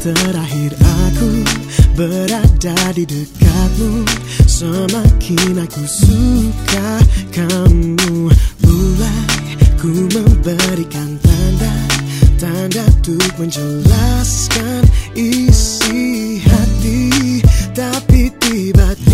terakhir aku berada di dekatmu. Semakin aku suka kamu Mulai ku memberikan tanda Tanda untuk menjelaskan isi hati. Tapi tiba-tiba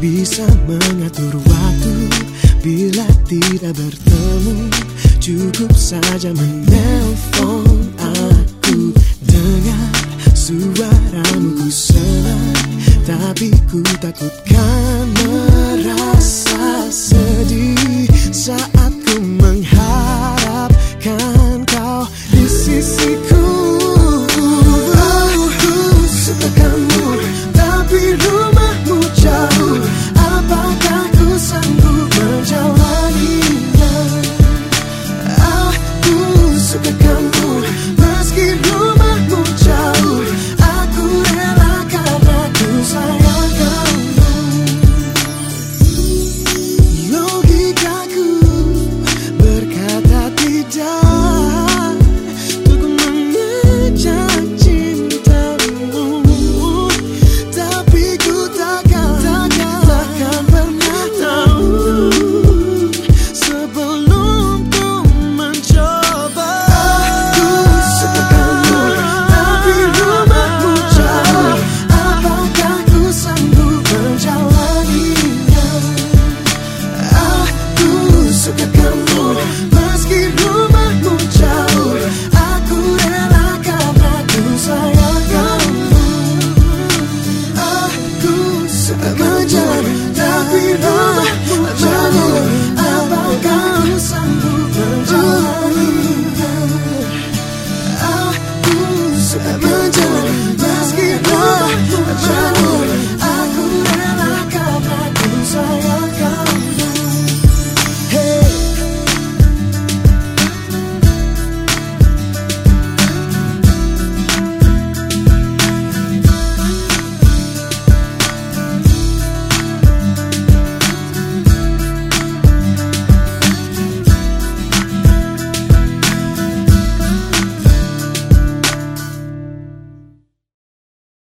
bisa mengatur waktu Bila tidak bertemu. Cukup saja menelpon aku. Dengar suaramu ku senang Tapi ku takut karena